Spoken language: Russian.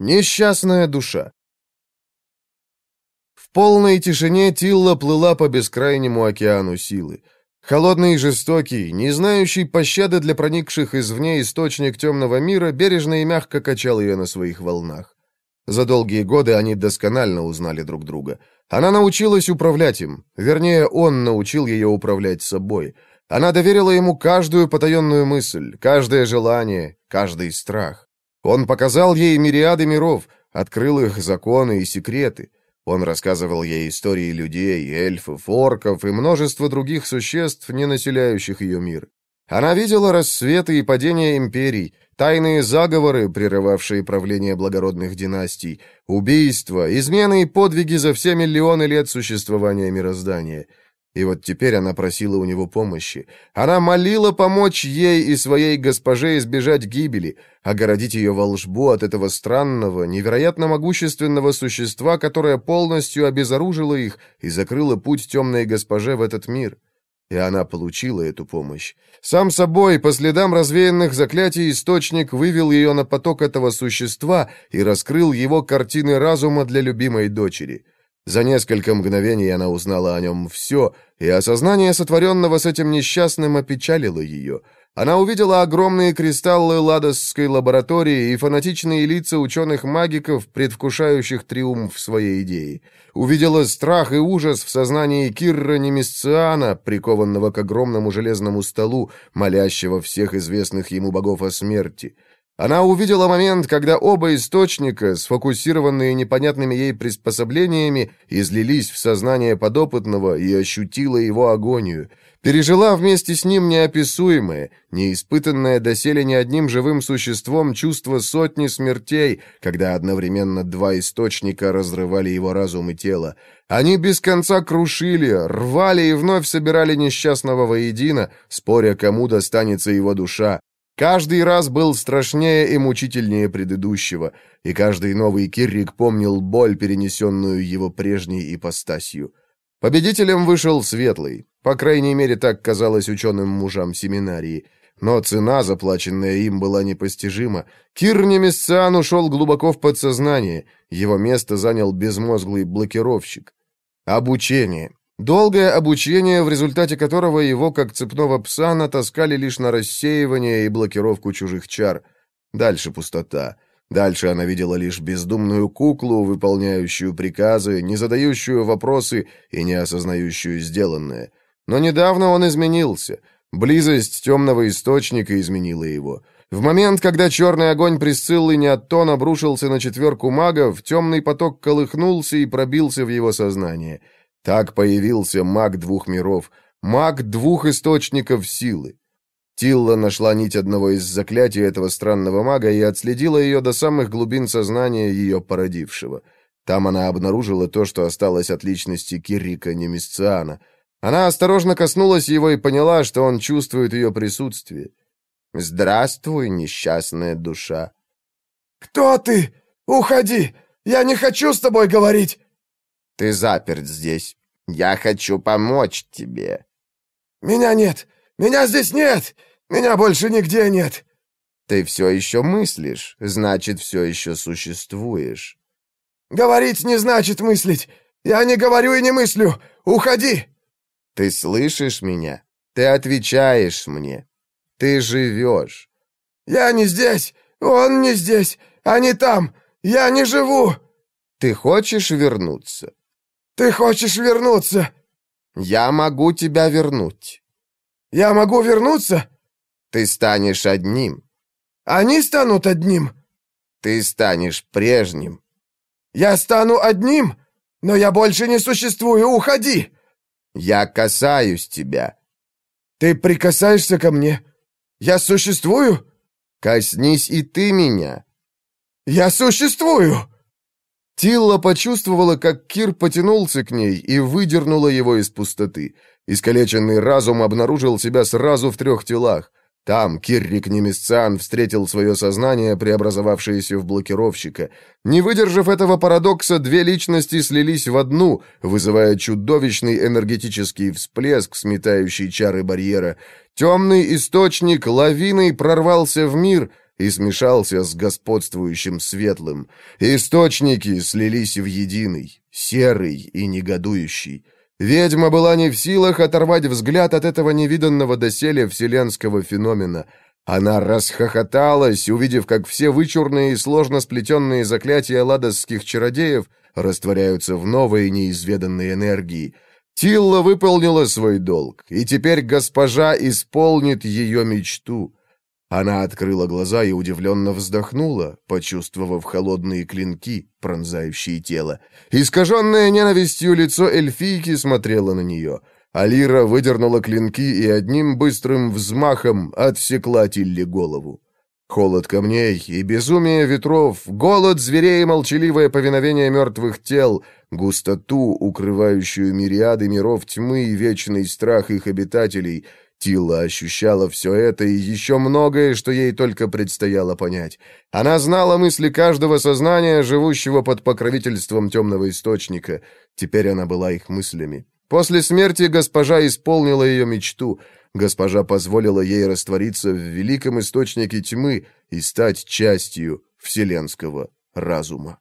Несчастная душа. В полной тишине Тилла плыла по бескрайнему океану силы. Холодный и жестокий, не знающий пощады для проникших извне источник темного мира, бережно и мягко качал ее на своих волнах. За долгие годы они досконально узнали друг друга. Она научилась управлять им, вернее, он научил ее управлять собой. Она доверила ему каждую потаенную мысль, каждое желание, каждый страх. Он показал ей мириады миров, открыл их законы и секреты. Он рассказывал ей истории людей, эльфов, орков и множество других существ, не населяющих ее мир. Она видела рассветы и падения империй, тайные заговоры, прерывавшие правление благородных династий, убийства, измены и подвиги за все миллионы лет существования мироздания — и вот теперь она просила у него помощи. Она молила помочь ей и своей госпоже избежать гибели, огородить ее волшбу от этого странного, невероятно могущественного существа, которое полностью обезоружило их и закрыло путь темной госпоже в этот мир. И она получила эту помощь. Сам собой, по следам развеянных заклятий, источник вывел ее на поток этого существа и раскрыл его картины разума для любимой дочери — за несколько мгновений она узнала о нем все, и осознание сотворенного с этим несчастным опечалило ее. Она увидела огромные кристаллы ладосской лаборатории и фанатичные лица ученых-магиков, предвкушающих триумф своей идеи. Увидела страх и ужас в сознании Кирра Немисциана, прикованного к огромному железному столу, молящего всех известных ему богов о смерти. Она увидела момент, когда оба источника, сфокусированные непонятными ей приспособлениями, излились в сознание подопытного и ощутила его агонию. Пережила вместе с ним неописуемое, неиспытанное доселе ни одним живым существом чувство сотни смертей, когда одновременно два источника разрывали его разум и тело. Они без конца крушили, рвали и вновь собирали несчастного воедино, споря, кому достанется его душа. Каждый раз был страшнее и мучительнее предыдущего, и каждый новый Киррик помнил боль, перенесенную его прежней ипостасью. Победителем вышел Светлый, по крайней мере, так казалось ученым мужам семинарии. Но цена, заплаченная им, была непостижима. Кир Немесциан ушел глубоко в подсознание, его место занял безмозглый блокировщик. Обучение. Долгое обучение, в результате которого его, как цепного пса, натаскали лишь на рассеивание и блокировку чужих чар. Дальше пустота. Дальше она видела лишь бездумную куклу, выполняющую приказы, не задающую вопросы и не осознающую сделанное. Но недавно он изменился. Близость темного источника изменила его. В момент, когда черный огонь Присциллы Неоттон обрушился на четверку магов, темный поток колыхнулся и пробился в его сознание — так появился маг двух миров, маг двух источников силы. Тилла нашла нить одного из заклятий этого странного мага и отследила ее до самых глубин сознания ее породившего. Там она обнаружила то, что осталось от личности Кирика Немисциана. Она осторожно коснулась его и поняла, что он чувствует ее присутствие. «Здравствуй, несчастная душа!» «Кто ты? Уходи! Я не хочу с тобой говорить!» Ты заперт здесь. Я хочу помочь тебе». «Меня нет! Меня здесь нет! Меня больше нигде нет!» «Ты все еще мыслишь, значит, все еще существуешь». «Говорить не значит мыслить! Я не говорю и не мыслю! Уходи!» «Ты слышишь меня? Ты отвечаешь мне. Ты живешь». «Я не здесь! Он не здесь! Они там! Я не живу!» «Ты хочешь вернуться?» «Ты хочешь вернуться?» «Я могу тебя вернуть». «Я могу вернуться?» «Ты станешь одним». «Они станут одним?» «Ты станешь прежним». «Я стану одним? Но я больше не существую, уходи!» «Я касаюсь тебя». «Ты прикасаешься ко мне? Я существую?» «Коснись и ты меня». «Я существую!» Тилла почувствовала, как Кир потянулся к ней и выдернула его из пустоты. Искалеченный разум обнаружил себя сразу в трех телах. Там Киррик Немесциан встретил свое сознание, преобразовавшееся в блокировщика. Не выдержав этого парадокса, две личности слились в одну, вызывая чудовищный энергетический всплеск, сметающий чары барьера. Темный источник лавиной прорвался в мир — и смешался с господствующим светлым. Источники слились в единый, серый и негодующий. Ведьма была не в силах оторвать взгляд от этого невиданного доселе вселенского феномена. Она расхохоталась, увидев, как все вычурные и сложно сплетенные заклятия ладосских чародеев растворяются в новой неизведанной энергии. Тилла выполнила свой долг, и теперь госпожа исполнит ее мечту. Она открыла глаза и удивленно вздохнула, почувствовав холодные клинки, пронзающие тело. Искаженное ненавистью лицо эльфийки смотрело на нее. Алира выдернула клинки и одним быстрым взмахом отсекла Тилле голову. Холод камней и безумие ветров, голод зверей и молчаливое повиновение мертвых тел, густоту, укрывающую мириады миров тьмы и вечный страх их обитателей — Тила ощущала все это и еще многое, что ей только предстояло понять. Она знала мысли каждого сознания, живущего под покровительством темного источника. Теперь она была их мыслями. После смерти госпожа исполнила ее мечту. Госпожа позволила ей раствориться в великом источнике тьмы и стать частью вселенского разума.